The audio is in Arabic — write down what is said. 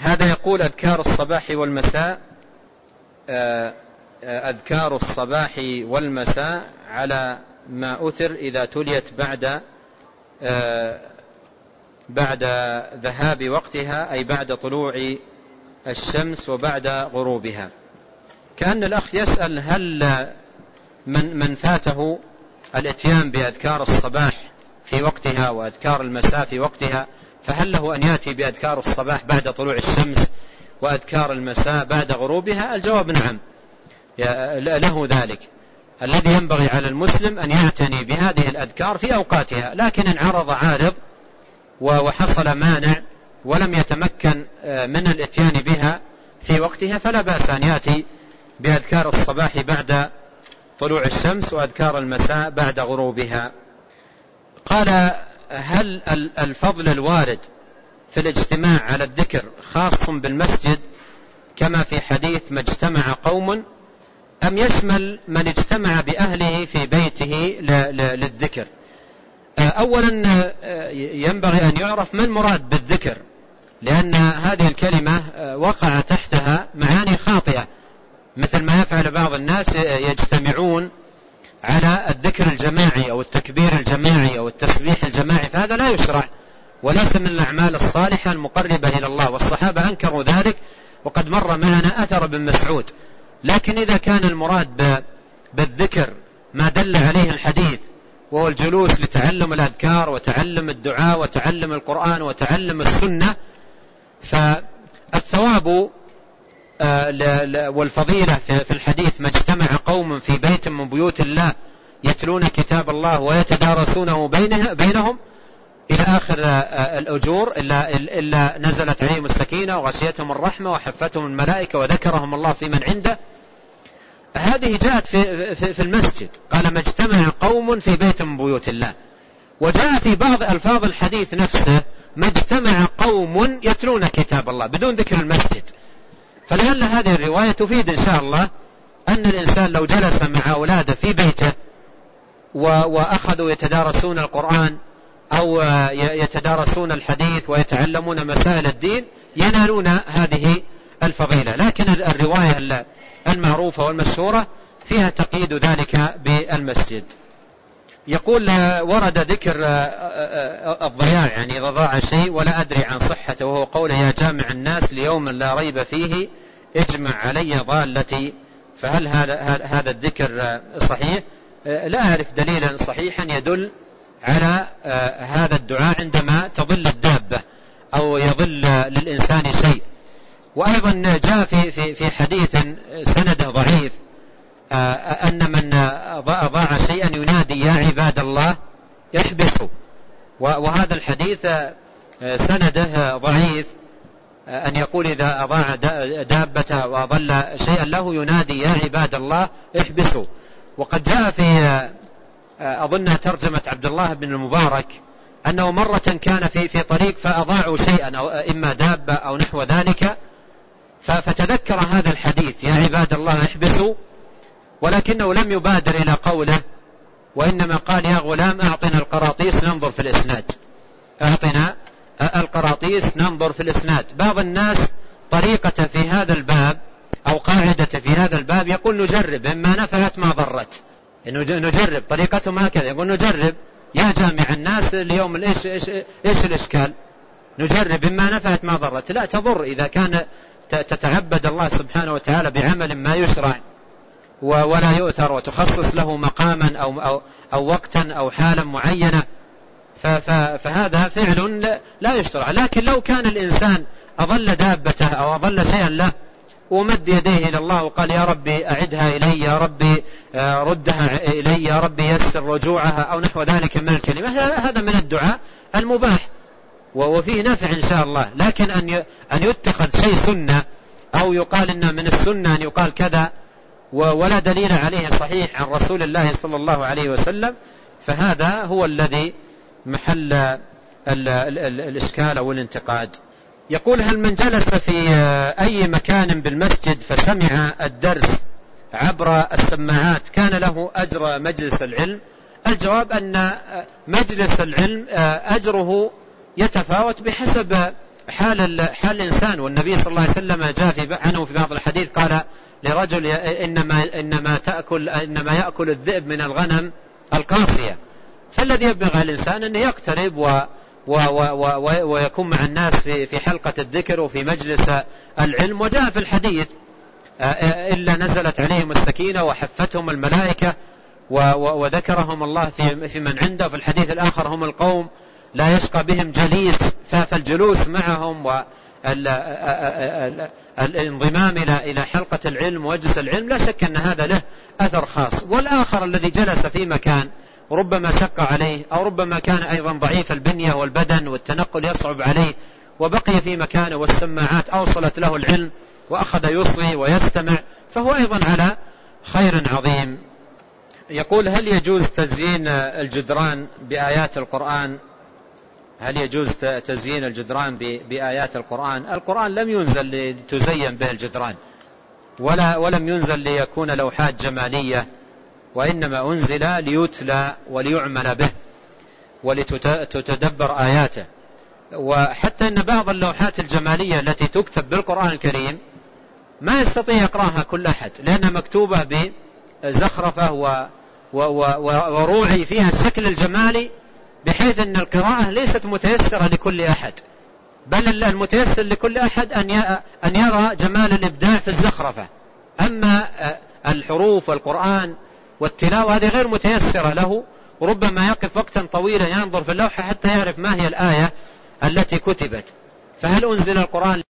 هذا يقول أذكار الصباح والمساء آه، آه، أذكار الصباح والمساء على ما أثر إذا تليت بعد آه، بعد ذهاب وقتها أي بعد طلوع الشمس وبعد غروبها. كأن الأخ يسأل هل من, من فاته الإتيان بأذكار الصباح في وقتها وأذكار المساء في وقتها فهل له أن يأتي بأذكار الصباح بعد طلوع الشمس وأذكار المساء بعد غروبها؟ الجواب نعم. له ذلك. الذي ينبغي على المسلم أن يعتني بهذه الأذكار في أوقاتها لكن إن عرض عارض وحصل مانع ولم يتمكن آه، من الإتيان بها في وقتها فلا بأس أن يأتي بأذكار الصباح بعد طلوع الشمس وأذكار المساء بعد غروبها. قال هل الفضل الوارد في الاجتماع على الذكر خاص بالمسجد كما في حديث ما اجتمع قوم أم يشمل من اجتمع بأهله في بيته للذكر؟ أولا ينبغي أن يعرف ما المراد بالذكر لأن هذه الكلمة وقع تحتها معاني خاطئة مثل ما يفعل بعض الناس يجتمعون على الذكر الجماعي أو التكبير الجماعي أو التسبيح الجماعي فهذا لا يشرع. وليس من الأعمال الصالحة المقربة إلى الله والصحابة أنكروا ذلك وقد مر معنا أثر بن مسعود. لكن إذا كان المراد بالذكر ما دل عليه الحديث وهو الجلوس لتعلم الأذكار وتعلم الدعاء وتعلم القرآن وتعلم السنة فالثواب والفضيلة في الحديث ما اجتمع قوم في بيت من بيوت الله يتلون كتاب الله ويتدارسونه بينهم إلى آخر آه، الأجور إلا, إلا نزلت عليهم السكينة وغشيتهم الرحمة وحفتهم الملائكة وذكرهم الله في من عنده. هذه جاءت في, في, في المسجد. قال ما اجتمع قوم في بيت من بيوت الله. وجاء في بعض ألفاظ الحديث نفسه ما اجتمع قوم يتلون كتاب الله بدون ذكر المسجد. فلعل هذه الرواية تفيد إن شاء الله أن الإنسان لو جلس مع أولاده في بيته وأخذوا يتدارسون القرآن أو يتدارسون الحديث ويتعلمون مسائل الدين ينالون هذه الفضيلة. لكن الرواية المعروفة والمشهورة فيها تقييد ذلك بالمسجد. يقول ورد ذكر الضياع يعني إذا ضاع شيء ولا أدري عن صحته وهو قوله الناس ليوم لا ريب فيه اجمع علي ضالتي. فهل هذا هذا الذكر صحيح؟ لا أعرف دليلا صحيحا يدل على هذا الدعاء عندما تظل الدابة أو يظل للإنسان شيء. وأيضا جاء في في في حديث سنده ضعيف أن من ضاع شيئا ينادي يا عباد الله احبسوا وهذا الحديث سنده ضعيف أن يقول إذا أضاع دابته وأضل شيئا له ينادي يا عباد الله احبسوا. وقد جاء في أظنها ترجمة عبد الله بن المبارك أنه مرة كان في في طريق فأضاعوا شيئا أو إما دابة أو نحو ذلك فتذكر هذا الحديث يا عباد الله احبسوا. ولكنه لم يبادر إلى قوله وإنما قال يا غلام أعطنا القراطيس ننظر في الإسناد. أعطنا القراطيس ننظر في الإسناد. بعض الناس طريقة في هذا الباب أو قاعدة في هذا الباب يقول نجرب إما نفعت ما ضرت. نجرب طريقتهم هكذا. يقول نجرب. يا جامع الناس اليوم إيش, إيش, إيش الإشكال؟ نجرب إما نفعت ما ضرت. لا تضر. إذا كان تتعبد الله سبحانه وتعالى بعمل ما يشرع ولا يؤثر وتخصص له مقاما أو, أو, أو وقتا أو حالا معينة فهذا فعل لا يشترع. لكن لو كان الإنسان أظل دابته أو أظل شيئا له ومد يديه إلى الله وقال يا ربي أعدها إلي يا ربي آه، ردها إلي يا ربي يسر رجوعها أو نحو ذلك من الكلمة. هذا من الدعاء المباح وفيه نفع إن شاء الله. لكن أن أن يتخذ شيء سنة أو يقال إن من السنة أن يقال كذا ولا دليل عليه صحيح عن رسول الله صلى الله عليه وسلم فهذا هو الذي محل الإشكال أو الانتقاد. يقول هل من جلس في أي مكان بالمسجد فسمع الدرس عبر السماعات؟ كان له أجر مجلس العلم. الجواب أن مجلس العلم أجره يتفاوت بحسب حال حال الإنسان. والنبي صلى الله عليه وسلم جاء في عنه في بعض الحديث قال لرجل إنما إنما تأكل إنما يأكل الذئب من الغنم القاصية. فالذي يبغى الإنسان أن يقترب و و و و ويكون مع الناس في في حلقة الذكر وفي مجلس العلم وجاء في الحديث إلا نزلت عليهم السكينة وحفتهم الملائكة وذكرهم الله في في من عنده. في الحديث الآخر هم القوم لا يشقى بهم جليس فالجلوس معهم والانضمام إلى إلى حلقة العلم وجلس العلم لا شك أن هذا له أثر خاص. والآخر الذي جلس في مكان ربما شق عليه أو ربما كان أيضا ضعيف البنية والبدن والتنقل يصعب عليه وبقي في مكانه والسماعات أوصلت له العلم وأخذ يصغي ويستمع فهو أيضا على خير عظيم. يقول هل يجوز تزيين الجدران بآيات القرآن؟ هل يجوز تزيين الجدران بآيات القرآن؟ القرآن لم ينزل لتزين به الجدران ولا ولم ينزل ليكون لوحات جمالية. وإنما أنزل ليتلى وليعمل به ولتتدبر آياته. وحتى أن بعض اللوحات الجمالية التي تكتب بالقرآن الكريم ما يستطيع يقرأها كل أحد لأنها مكتوبة بزخرفة و وروعي فيها الشكل الجمالي بحيث أن القراءة ليست متيسرة لكل أحد. بل المتيسر لكل أحد أن يرى جمال الإبداع في الزخرفة. أما الحروف والقرآن والتلاوة هذه غير متيسرة له وربما يقف وقتا طويلا ينظر في اللوحة حتى يعرف ما هي الآية التي كتبت. فهل أنزل القرآن